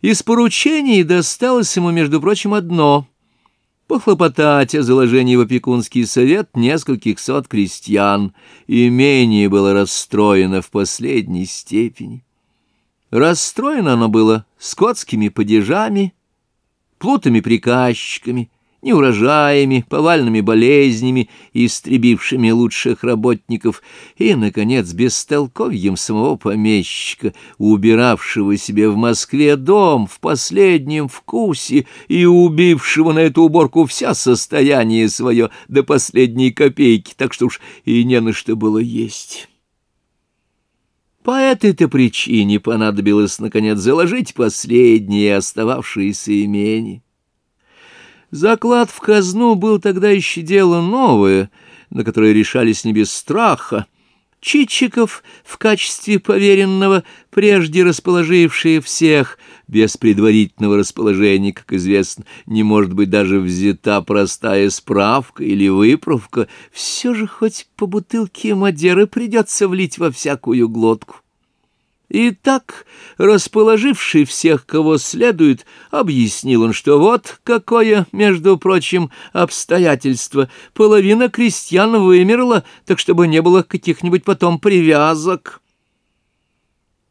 Из поручений досталось ему, между прочим, одно — похлопотать о заложении в опекунский совет нескольких сот крестьян. Имение было расстроено в последней степени. Расстроено оно было скотскими падежами, плутами-приказчиками, неурожаями, повальными болезнями, истребившими лучших работников, и, наконец, бестолковьем самого помещика, убиравшего себе в Москве дом в последнем вкусе и убившего на эту уборку вся состояние свое до последней копейки, так что уж и не на что было есть». По этой-то причине понадобилось, наконец, заложить последние остававшиеся имения. Заклад в казну был тогда еще дело новое, на которое решались не без страха. Читчиков в качестве поверенного, прежде расположившие всех, без предварительного расположения, как известно, не может быть даже взята простая справка или выправка, все же хоть по бутылке Мадеры придется влить во всякую глотку. И так, расположивший всех, кого следует, объяснил он, что вот какое, между прочим, обстоятельство. Половина крестьян вымерла, так чтобы не было каких-нибудь потом привязок.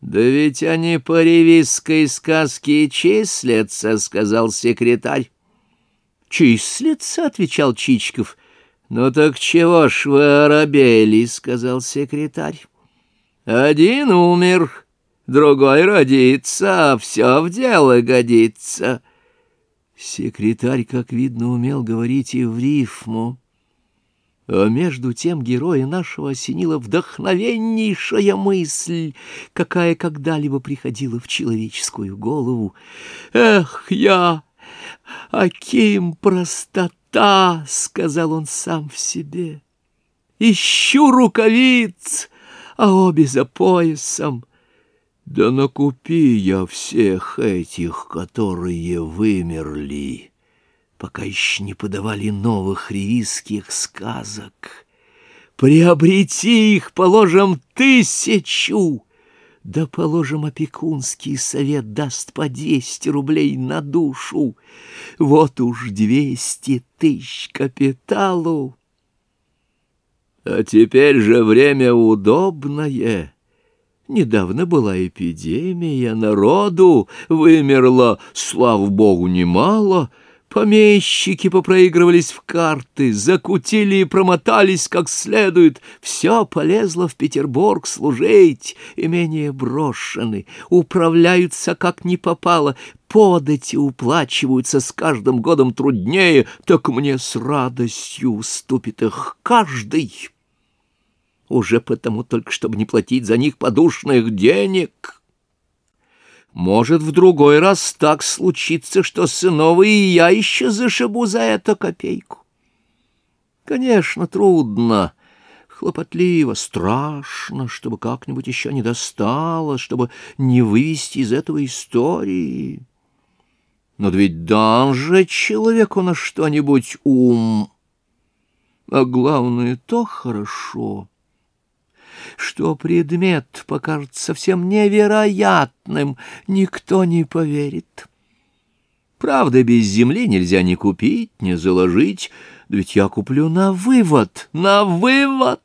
«Да ведь они по ревизской сказке числятся», — сказал секретарь. «Числятся», — отвечал Чичков. «Ну так чего ж вы оробели?» — сказал секретарь. «Один умер» другой родится, все в дело годится. Секретарь, как видно, умел говорить и в рифму. А между тем героя нашего осенила вдохновеннейшая мысль, какая когда-либо приходила в человеческую голову. «Эх, я, Аким, простота!» — сказал он сам в себе. «Ищу рукавиц, а обе за поясом». Да накупи я всех этих, которые вымерли, пока еще не подавали новых ревизских сказок. Приобрети их, положим, тысячу, да, положим, опекунский совет даст по двести рублей на душу. Вот уж двести тысяч капиталу. А теперь же время удобное — Недавно была эпидемия, народу вымерло, слава богу, немало. Помещики попроигрывались в карты, закутили и промотались как следует. Все полезло в Петербург служить, имения брошены, управляются как не попало, подати уплачиваются с каждым годом труднее, так мне с радостью уступит их каждый» уже потому только, чтобы не платить за них подушных денег. Может, в другой раз так случится, что сыновы и я еще зашибу за это копейку. Конечно, трудно, хлопотливо, страшно, чтобы как-нибудь еще не досталось, чтобы не вывести из этого истории. Но ведь дан же человеку на что-нибудь ум, а главное, то хорошо — что предмет покажется совсем невероятным, никто не поверит. Правда, без земли нельзя ни купить, ни заложить, да ведь я куплю на вывод, на вывод.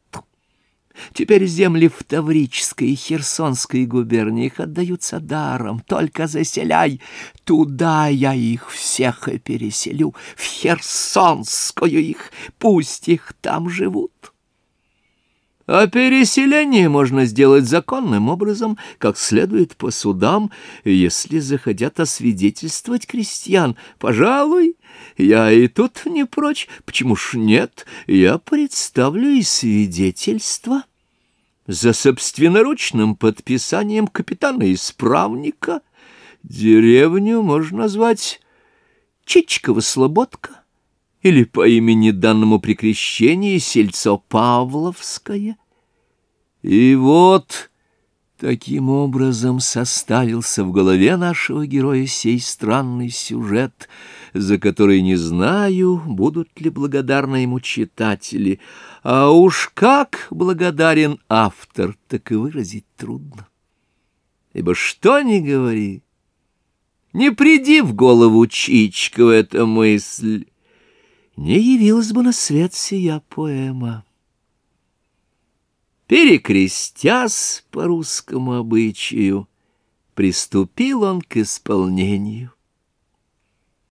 Теперь земли в Таврической и Херсонской губерниях отдаются даром, только заселяй. Туда я их всех и переселю, в Херсонскую их, пусть их там живут. А переселение можно сделать законным образом, как следует по судам, если захотят освидетельствовать крестьян. Пожалуй, я и тут не прочь. Почему ж нет? Я представлю и свидетельство за собственноручным подписанием капитана-исправника. Деревню можно назвать Чичкова-Слободка или по имени данному при крещении сельцо Павловское. И вот таким образом составился в голове нашего героя сей странный сюжет, за который не знаю, будут ли благодарны ему читатели, а уж как благодарен автор, так и выразить трудно. Ибо что ни говори, Не приди в голову Чичкова эта мысль, не явилась бы на свет сия поэма. Перекрестясь по русскому обычаю, приступил он к исполнению.